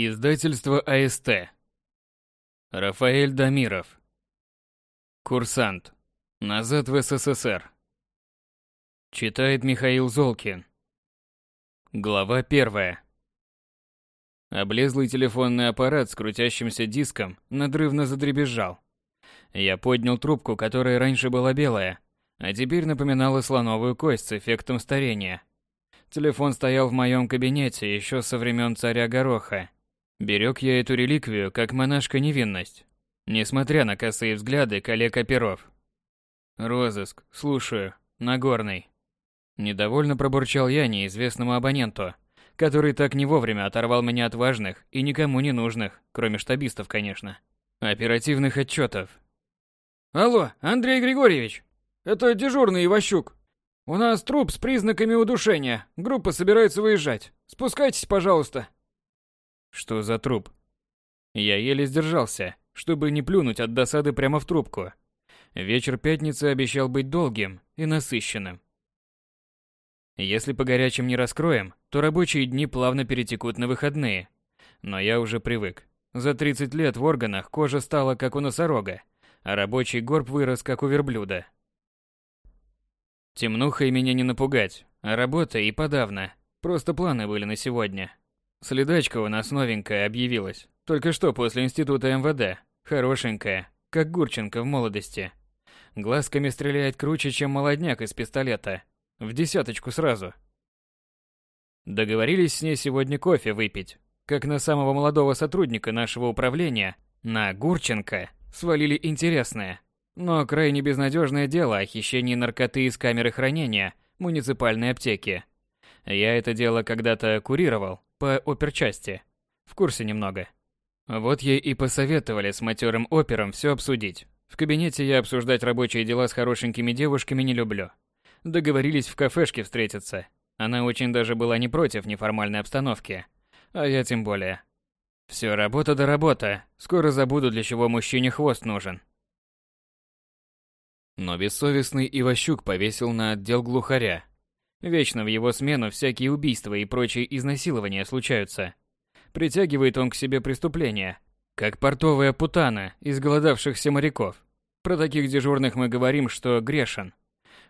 Издательство АСТ. Рафаэль Дамиров. Курсант. Назад в СССР. Читает Михаил Золкин. Глава первая. Облезлый телефонный аппарат с крутящимся диском надрывно задребезжал. Я поднял трубку, которая раньше была белая, а теперь напоминала слоновую кость с эффектом старения. Телефон стоял в моем кабинете еще со времен царя Гороха. Берег я эту реликвию, как монашка невинность, несмотря на косые взгляды коллег-оперов. «Розыск, слушаю, Нагорный». Недовольно пробурчал я неизвестному абоненту, который так не вовремя оторвал меня от важных и никому не нужных, кроме штабистов, конечно, оперативных отчетов. «Алло, Андрей Григорьевич, это дежурный Иващук. У нас труп с признаками удушения. Группа собирается выезжать. Спускайтесь, пожалуйста». Что за труп? Я еле сдержался, чтобы не плюнуть от досады прямо в трубку. Вечер пятницы обещал быть долгим и насыщенным. Если по горячим не раскроем, то рабочие дни плавно перетекут на выходные. Но я уже привык. За 30 лет в органах кожа стала как у носорога, а рабочий горб вырос как у верблюда. Темнухой меня не напугать, а работа и подавно. Просто планы были на сегодня. Следачка у нас новенькая объявилась. Только что после института МВД. Хорошенькая, как Гурченко в молодости. Глазками стреляет круче, чем молодняк из пистолета. В десяточку сразу. Договорились с ней сегодня кофе выпить. Как на самого молодого сотрудника нашего управления, на Гурченко, свалили интересное, но крайне безнадежное дело о хищении наркоты из камеры хранения муниципальной аптеки. Я это дело когда-то курировал, по оперчасти. В курсе немного. Вот ей и посоветовали с матерым опером все обсудить. В кабинете я обсуждать рабочие дела с хорошенькими девушками не люблю. Договорились в кафешке встретиться. Она очень даже была не против неформальной обстановки. А я тем более. Все работа да работа. Скоро забуду, для чего мужчине хвост нужен. Но бессовестный Иващук повесил на отдел глухаря, Вечно в его смену всякие убийства и прочие изнасилования случаются. Притягивает он к себе преступления, как портовая путана из голодавшихся моряков. Про таких дежурных мы говорим, что грешен.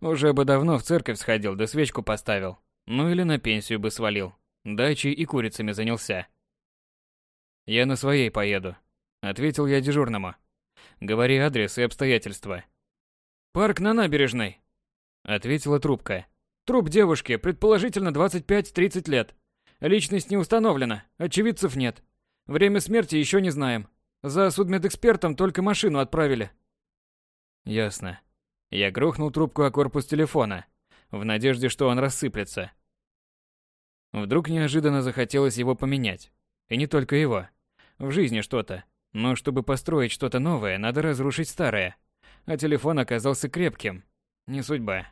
Уже бы давно в церковь сходил, да свечку поставил. Ну или на пенсию бы свалил. Дачей и курицами занялся. «Я на своей поеду», — ответил я дежурному. «Говори адрес и обстоятельства». «Парк на набережной», — ответила трубка. Труп девушки, предположительно 25-30 лет. Личность не установлена, очевидцев нет. Время смерти еще не знаем. За судмедэкспертом только машину отправили. Ясно. Я грохнул трубку о корпус телефона, в надежде, что он рассыплется. Вдруг неожиданно захотелось его поменять. И не только его. В жизни что-то. Но чтобы построить что-то новое, надо разрушить старое. А телефон оказался крепким. Не судьба.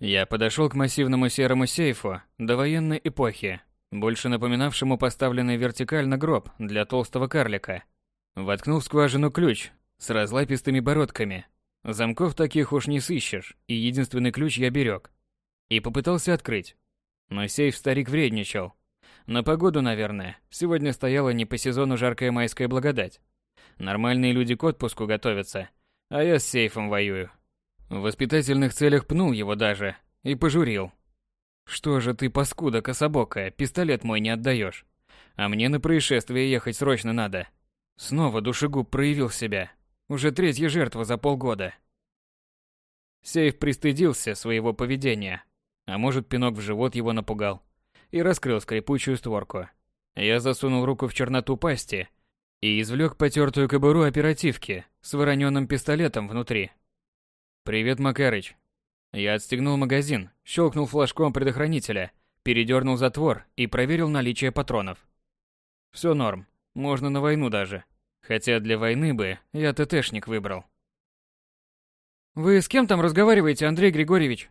Я подошел к массивному серому сейфу довоенной эпохи, больше напоминавшему поставленный вертикально гроб для толстого карлика. Воткнул в скважину ключ с разлапистыми бородками. Замков таких уж не сыщешь, и единственный ключ я берег. И попытался открыть. Но сейф старик вредничал. На погоду, наверное, сегодня стояла не по сезону жаркая майская благодать. Нормальные люди к отпуску готовятся, а я с сейфом воюю. В воспитательных целях пнул его даже и пожурил. «Что же ты, паскуда кособокая, пистолет мой не отдаешь? А мне на происшествие ехать срочно надо». Снова душегуб проявил себя. Уже третья жертва за полгода. Сейф пристыдился своего поведения. А может, пинок в живот его напугал. И раскрыл скрипучую створку. Я засунул руку в черноту пасти и извлек потертую кобуру оперативки с вороненным пистолетом внутри. «Привет, Макарыч». Я отстегнул магазин, щелкнул флажком предохранителя, передернул затвор и проверил наличие патронов. Все норм, можно на войну даже. Хотя для войны бы я ТТшник выбрал. «Вы с кем там разговариваете, Андрей Григорьевич?»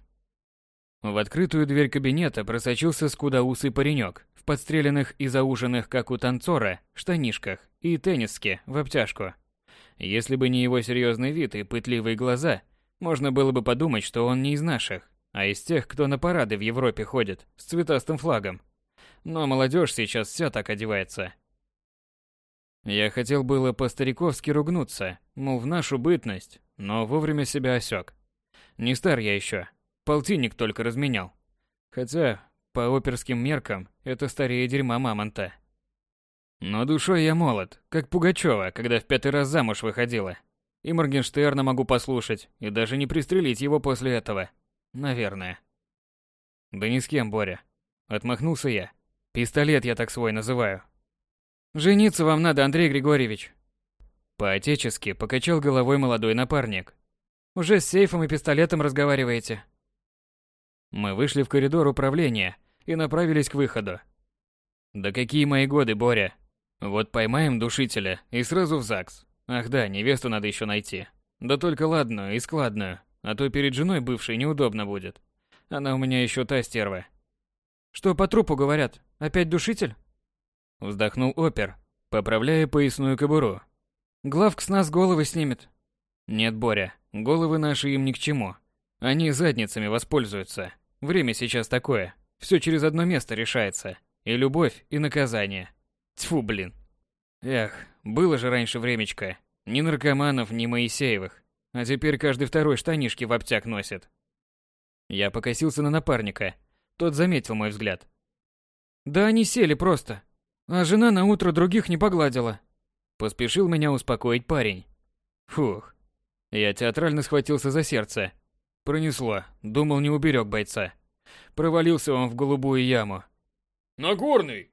В открытую дверь кабинета просочился скудоусый паренек в подстреленных и зауженных, как у танцора, штанишках и тенниске в обтяжку. Если бы не его серьезный вид и пытливые глаза – можно было бы подумать, что он не из наших, а из тех, кто на парады в Европе ходит с цветастым флагом. Но молодежь сейчас вся так одевается. Я хотел было по-стариковски ругнуться, мол, в нашу бытность, но вовремя себя осек. Не стар я еще, полтинник только разменял. Хотя, по оперским меркам, это старее дерьма мамонта. Но душой я молод, как Пугачева, когда в пятый раз замуж выходила. И Моргенштерна могу послушать, и даже не пристрелить его после этого. Наверное. Да ни с кем, Боря. Отмахнулся я. Пистолет я так свой называю. Жениться вам надо, Андрей Григорьевич. По-отечески покачал головой молодой напарник. Уже с сейфом и пистолетом разговариваете. Мы вышли в коридор управления и направились к выходу. Да какие мои годы, Боря? Вот поймаем душителя и сразу в ЗАГС. Ах да, невесту надо еще найти. Да только ладную и складную, а то перед женой бывшей неудобно будет. Она у меня еще та стерва. Что по трупу говорят? Опять душитель? Вздохнул опер, поправляя поясную кобуру. Главк с нас головы снимет. Нет, Боря, головы наши им ни к чему. Они задницами воспользуются. Время сейчас такое. Все через одно место решается. И любовь, и наказание. Тьфу, блин. Эх, было же раньше времечко. Ни наркоманов, ни Моисеевых. А теперь каждый второй штанишки в обтяг носит. Я покосился на напарника. Тот заметил мой взгляд. Да они сели просто. А жена на утро других не погладила. Поспешил меня успокоить парень. Фух. Я театрально схватился за сердце. Пронесло. Думал, не уберег бойца. Провалился он в голубую яму. «Нагорный!»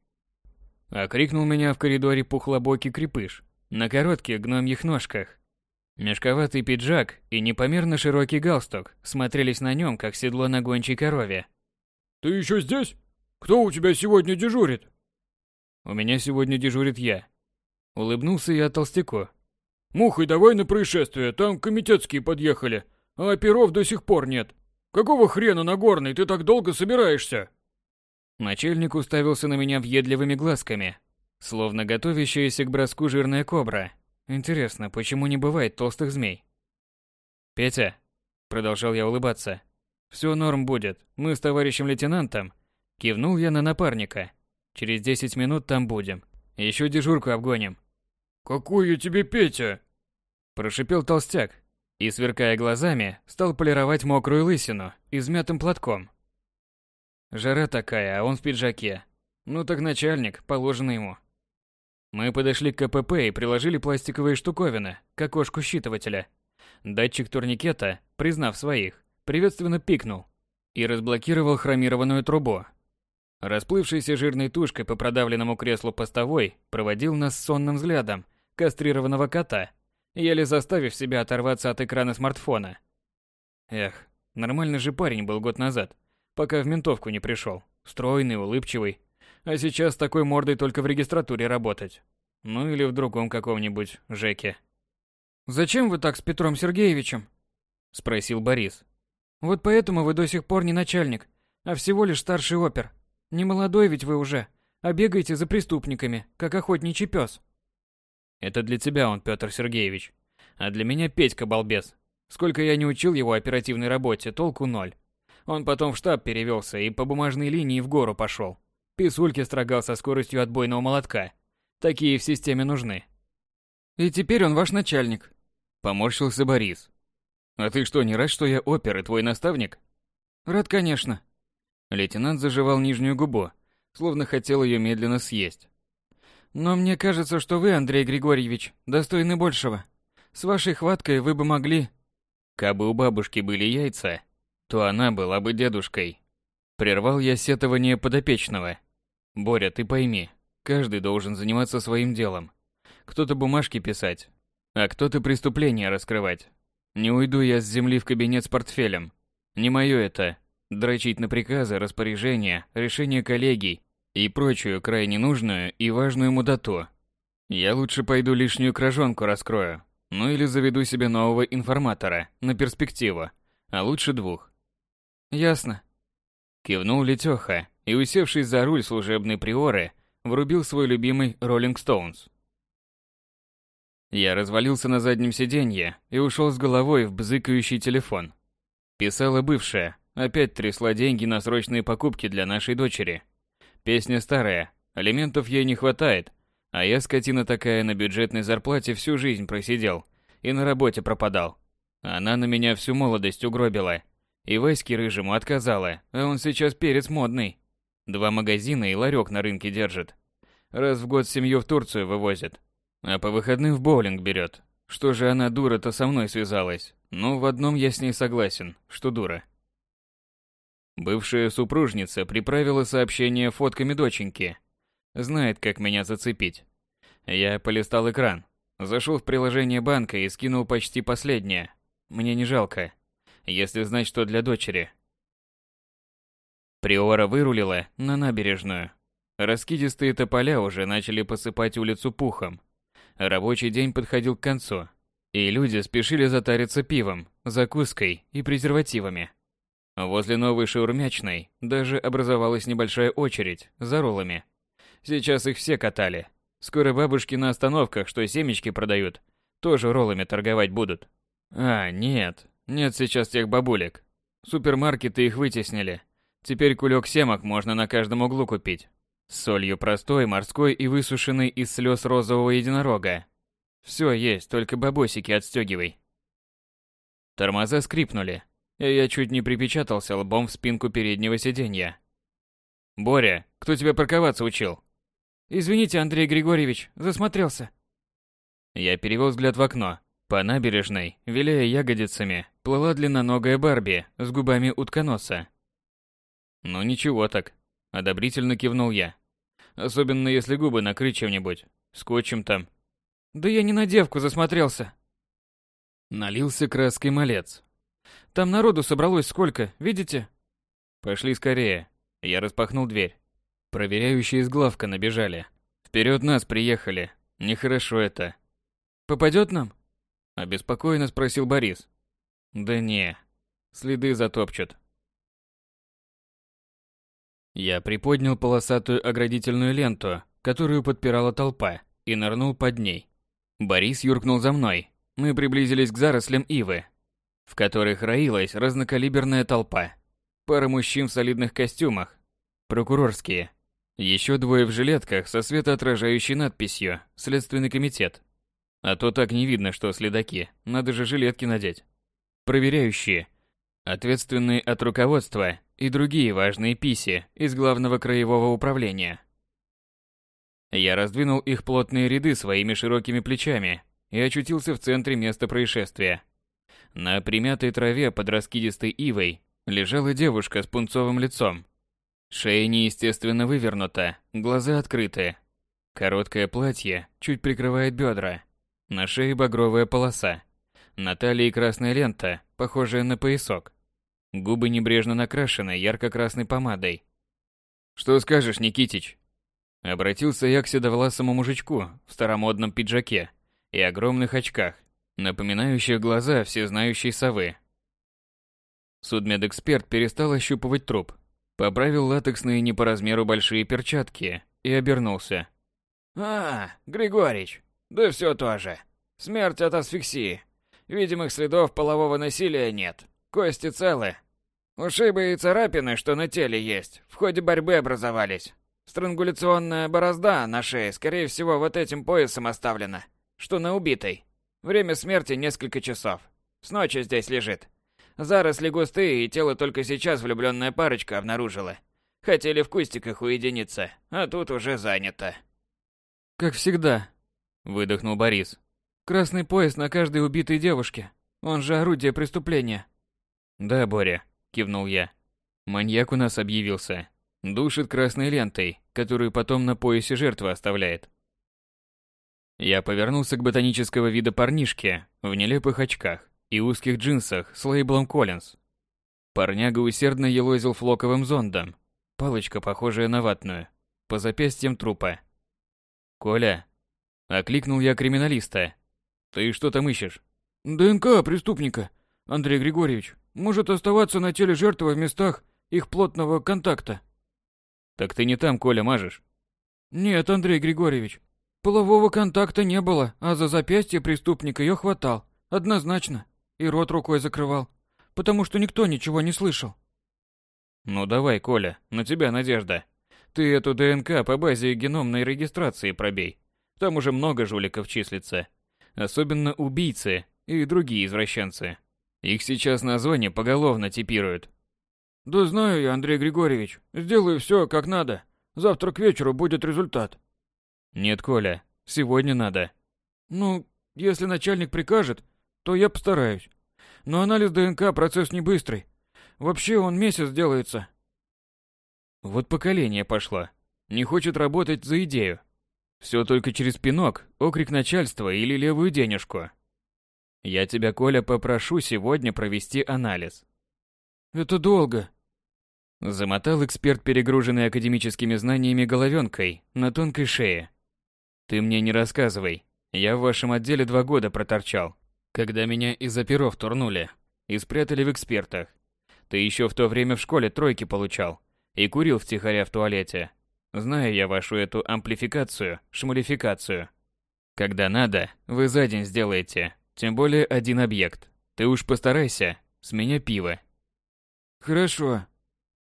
Окрикнул меня в коридоре пухлобокий крепыш на коротких гномьих ножках. Мешковатый пиджак и непомерно широкий галстук смотрелись на нем, как седло на гончей корове. «Ты еще здесь? Кто у тебя сегодня дежурит?» У меня сегодня дежурит я. Улыбнулся я толстяку. Мухой давай на происшествие, там комитетские подъехали, а оперов до сих пор нет. Какого хрена, Нагорный, ты так долго собираешься? Начальник уставился на меня въедливыми глазками, словно готовящаяся к броску жирная кобра. Интересно, почему не бывает толстых змей? Петя, продолжал я улыбаться. Все норм будет. Мы с товарищем лейтенантом кивнул я на напарника. Через 10 минут там будем. Еще дежурку обгоним. Какой я тебе Петя? Прошипел толстяк и, сверкая глазами, стал полировать мокрую лысину измятым платком. Жара такая, а он в пиджаке. Ну так начальник, положено ему. Мы подошли к КПП и приложили пластиковые штуковины к окошку считывателя. Датчик турникета, признав своих, приветственно пикнул и разблокировал хромированную трубу, Расплывшийся жирной тушкой по продавленному креслу постовой проводил нас сонным взглядом кастрированного кота, еле заставив себя оторваться от экрана смартфона. Эх, нормальный же парень был год назад, пока в ментовку не пришел. Стройный, улыбчивый. А сейчас такой мордой только в регистратуре работать. Ну или в другом каком-нибудь ЖЭКе. «Зачем вы так с Петром Сергеевичем?» – спросил Борис. «Вот поэтому вы до сих пор не начальник, а всего лишь старший опер. Не молодой ведь вы уже, а бегаете за преступниками, как охотничий пес. Это для тебя он, Петр Сергеевич. А для меня Петька балбес. Сколько я не учил его оперативной работе, толку ноль. Он потом в штаб перевелся и по бумажной линии в гору пошел. Писульки строгал со скоростью отбойного молотка. Такие в системе нужны. И теперь он ваш начальник. Поморщился Борис. А ты что, не рад, что я опер и твой наставник? Рад, конечно. Лейтенант заживал нижнюю губу, словно хотел ее медленно съесть. Но мне кажется, что вы, Андрей Григорьевич, достойны большего. С вашей хваткой вы бы могли... Кабы у бабушки были яйца, то она была бы дедушкой. Прервал я сетование подопечного. Боря, ты пойми, каждый должен заниматься своим делом. Кто-то бумажки писать, а кто-то преступления раскрывать. Не уйду я с земли в кабинет с портфелем. Не мое это, дрочить на приказы, распоряжения, решения коллегий и прочую крайне нужную и важную мудоту. Я лучше пойду лишнюю кражонку раскрою, ну или заведу себе нового информатора на перспективу, а лучше двух. Ясно. Кивнул Летёха и, усевшись за руль служебной приоры, врубил свой любимый Rolling Stones. Я развалился на заднем сиденье и ушел с головой в бзыкающий телефон. Писала бывшая, Опять трясла деньги на срочные покупки для нашей дочери. Песня старая, алиментов ей не хватает, а я, скотина такая, на бюджетной зарплате всю жизнь просидел и на работе пропадал. Она на меня всю молодость угробила. И Ваське рыжему отказала, а он сейчас перец модный. Два магазина и ларек на рынке держит. Раз в год семью в Турцию вывозит. А по выходным в боулинг берет. Что же она дура-то со мной связалась? Ну, в одном я с ней согласен, что дура. Бывшая супружница приправила сообщение фотками доченьки. Знает, как меня зацепить. Я полистал экран. Зашел в приложение банка и скинул почти последнее. Мне не жалко. Если знать, что для дочери. Приора вырулила на набережную. Раскидистые тополя уже начали посыпать улицу пухом. Рабочий день подходил к концу, и люди спешили затариться пивом, закуской и презервативами. Возле новой шаурмячной даже образовалась небольшая очередь за роллами. Сейчас их все катали. Скоро бабушки на остановках, что семечки продают, тоже роллами торговать будут. А, нет, нет сейчас тех бабулек. Супермаркеты их вытеснили. Теперь кулек семок можно на каждом углу купить. С солью простой, морской и высушенной из слез розового единорога. Все есть, только бабосики отстегивай. Тормоза скрипнули, и я чуть не припечатался лбом в спинку переднего сиденья. «Боря, кто тебя парковаться учил?» «Извините, Андрей Григорьевич, засмотрелся». Я перевел взгляд в окно. По набережной, виляя ягодицами, плыла длинноногая Барби с губами утконоса. «Ну ничего так», — одобрительно кивнул я. «Особенно если губы накрыть чем-нибудь, скотчем там». «Да я не на девку засмотрелся». Налился краской малец, там народу собралось сколько, видите? Пошли скорее. Я распахнул дверь. Проверяющие из главка набежали. Вперед нас приехали. Нехорошо это. Попадет нам? Обеспокоенно спросил Борис. Да не. Следы затопчут. Я приподнял полосатую оградительную ленту, которую подпирала толпа, и нырнул под ней. Борис юркнул за мной. Мы приблизились к зарослям ивы, в которых роилась разнокалиберная толпа. Пара мужчин в солидных костюмах, прокурорские. Еще двое в жилетках со светоотражающей надписью «Следственный комитет». А то так не видно, что следаки, надо же жилетки надеть. Проверяющие, ответственные от руководства и другие важные писи из главного краевого управления. Я раздвинул их плотные ряды своими широкими плечами и очутился в центре места происшествия. На примятой траве под раскидистой ивой лежала девушка с пунцовым лицом. Шея неестественно вывернута, глаза открыты. Короткое платье чуть прикрывает бедра. На шее багровая полоса. На талии красная лента, похожая на поясок. Губы небрежно накрашены ярко-красной помадой. «Что скажешь, Никитич?» Обратился я к седовласому мужичку в старомодном пиджаке и огромных очках, напоминающих глаза всезнающей совы. Судмедэксперт перестал ощупывать труп, поправил латексные не по размеру большие перчатки и обернулся. «А, Григорич, да все то же. Смерть от асфиксии. Видимых следов полового насилия нет. Кости целы. Ушибы и царапины, что на теле есть, в ходе борьбы образовались. Странгуляционная борозда на шее, скорее всего, вот этим поясом оставлена, что на убитой. Время смерти несколько часов. С ночи здесь лежит. Заросли густые, и тело только сейчас влюбленная парочка обнаружила. Хотели в кустиках уединиться, а тут уже занято. Как всегда, выдохнул Борис. Красный пояс на каждой убитой девушке. Он же орудие преступления. Да, Боря, кивнул я. Маньяк у нас объявился. Душит красной лентой, которую потом на поясе жертвы оставляет. Я повернулся к ботанического вида парнишке в нелепых очках и узких джинсах с лейблом Коллинз. Парняга усердно елозил флоковым зондом, палочка, похожая на ватную, по запястьям трупа. «Коля!» – окликнул я криминалиста. «Ты что там ищешь?» «ДНК преступника, Андрей Григорьевич, может оставаться на теле жертвы в местах их плотного контакта». «Так ты не там, Коля, мажешь?» «Нет, Андрей Григорьевич, Полового контакта не было, а за запястье преступника ее хватал. Однозначно. И рот рукой закрывал. Потому что никто ничего не слышал. Ну давай, Коля, на тебя надежда. Ты эту ДНК по базе геномной регистрации пробей. Там уже много жуликов числится. Особенно убийцы и другие извращенцы. Их сейчас на зоне поголовно типируют. Да знаю я, Андрей Григорьевич. Сделаю все как надо. Завтра к вечеру будет результат. Нет, Коля, сегодня надо. Ну, если начальник прикажет, то я постараюсь. Но анализ ДНК процесс не быстрый. Вообще он месяц делается. Вот поколение пошло. Не хочет работать за идею. Все только через пинок, окрик начальства или левую денежку. Я тебя, Коля, попрошу сегодня провести анализ. Это долго. Замотал эксперт, перегруженный академическими знаниями головенкой, на тонкой шее. Ты мне не рассказывай. Я в вашем отделе два года проторчал, когда меня из оперов турнули и спрятали в экспертах. Ты еще в то время в школе тройки получал и курил втихаря в туалете. Знаю я вашу эту амплификацию, шмалификацию. Когда надо, вы за день сделаете, тем более один объект. Ты уж постарайся, с меня пиво. Хорошо.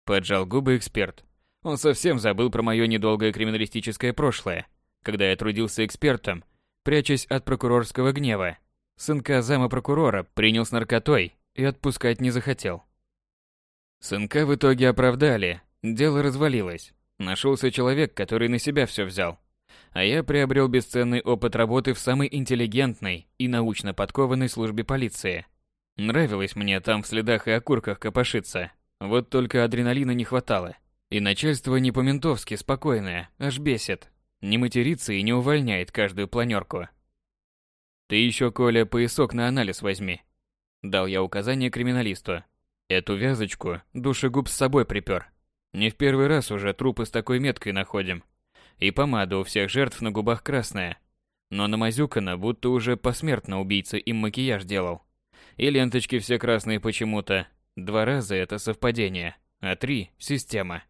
Поджал губы эксперт. Он совсем забыл про мое недолгое криминалистическое прошлое, когда я трудился экспертом, прячась от прокурорского гнева. Сынка зама прокурора принял с наркотой и отпускать не захотел. Сынка в итоге оправдали, дело развалилось. Нашелся человек, который на себя все взял. А я приобрел бесценный опыт работы в самой интеллигентной и научно подкованной службе полиции. Нравилось мне там в следах и окурках копошиться. Вот только адреналина не хватало. И начальство не по-ментовски спокойное, аж бесит. Не матерится и не увольняет каждую планерку. Ты еще, Коля, поясок на анализ возьми. Дал я указание криминалисту. Эту вязочку душегуб с собой припер. Не в первый раз уже трупы с такой меткой находим. И помада у всех жертв на губах красная. Но намазюкана, будто уже посмертно убийца им макияж делал. И ленточки все красные почему-то. Два раза это совпадение, а три – система.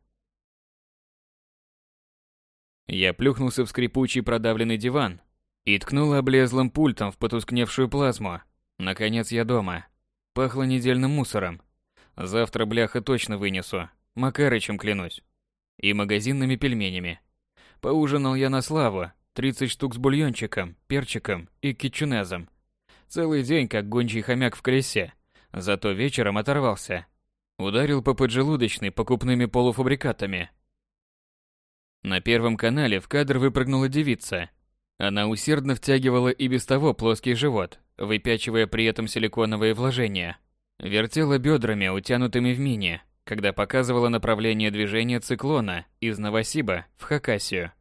Я плюхнулся в скрипучий продавленный диван и ткнул облезлым пультом в потускневшую плазму. Наконец я дома. Пахло недельным мусором. Завтра бляха точно вынесу. Макарычем клянусь. И магазинными пельменями. Поужинал я на славу. 30 штук с бульончиком, перчиком и кетчунезом. Целый день как гончий хомяк в колесе. Зато вечером оторвался. Ударил по поджелудочной покупными полуфабрикатами. На первом канале в кадр выпрыгнула девица. Она усердно втягивала и без того плоский живот, выпячивая при этом силиконовые вложения. Вертела бедрами, утянутыми в мини, когда показывала направление движения циклона из Новосиба в Хакасию.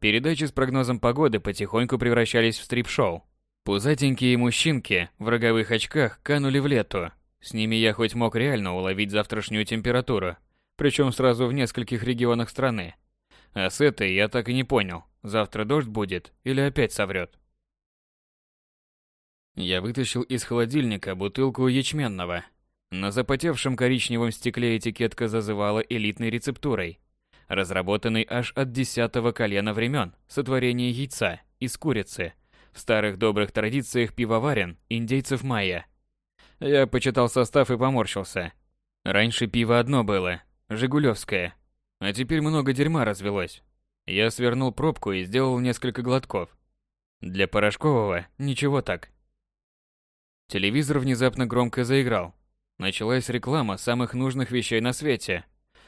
Передачи с прогнозом погоды потихоньку превращались в стрип-шоу. Пузатенькие мужчинки в роговых очках канули в лету. С ними я хоть мог реально уловить завтрашнюю температуру, причем сразу в нескольких регионах страны. А с этой я так и не понял, завтра дождь будет или опять соврет. Я вытащил из холодильника бутылку ячменного, на запотевшем коричневом стекле этикетка зазывала элитной рецептурой, разработанной аж от десятого колена времен сотворения яйца из курицы в старых добрых традициях пивоварен индейцев майя. Я почитал состав и поморщился. Раньше пиво одно было, жигулевское, а теперь много дерьма развелось. Я свернул пробку и сделал несколько глотков. Для порошкового ничего так. Телевизор внезапно громко заиграл, Началась реклама самых нужных вещей на свете.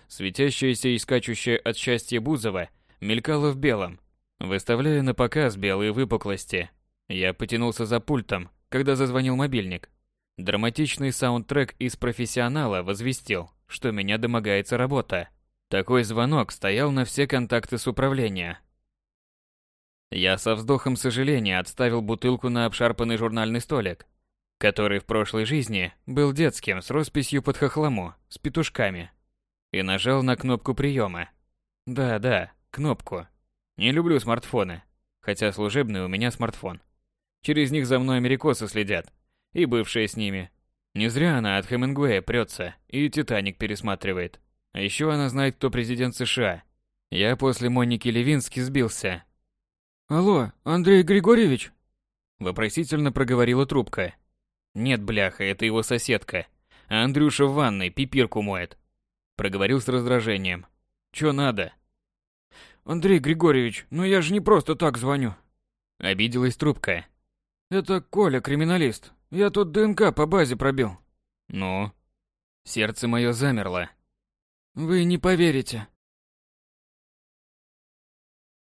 Светящаяся и скачущая от счастья Бузова мелькала в белом, выставляя на показ белые выпуклости. Я потянулся за пультом, когда зазвонил мобильник. Драматичный саундтрек из профессионала возвестил, что меня домогается работа. Такой звонок стоял на все контакты с управления. Я со вздохом сожаления отставил бутылку на обшарпанный журнальный столик который в прошлой жизни был детским с росписью под хохлому, с петушками. И нажал на кнопку приема. Да-да, кнопку. Не люблю смартфоны, хотя служебный у меня смартфон. Через них за мной америкосы следят, и бывшие с ними. Не зря она от Хемингуэя прется и «Титаник» пересматривает. А еще она знает, кто президент США. Я после Моники Левински сбился. «Алло, Андрей Григорьевич?» Вопросительно проговорила трубка. Нет, бляха, это его соседка. А Андрюша в ванной пипирку моет. Проговорил с раздражением. Чё надо? Андрей Григорьевич, ну я же не просто так звоню. Обиделась трубка. Это Коля, криминалист. Я тут ДНК по базе пробил. Ну? Сердце мое замерло. Вы не поверите.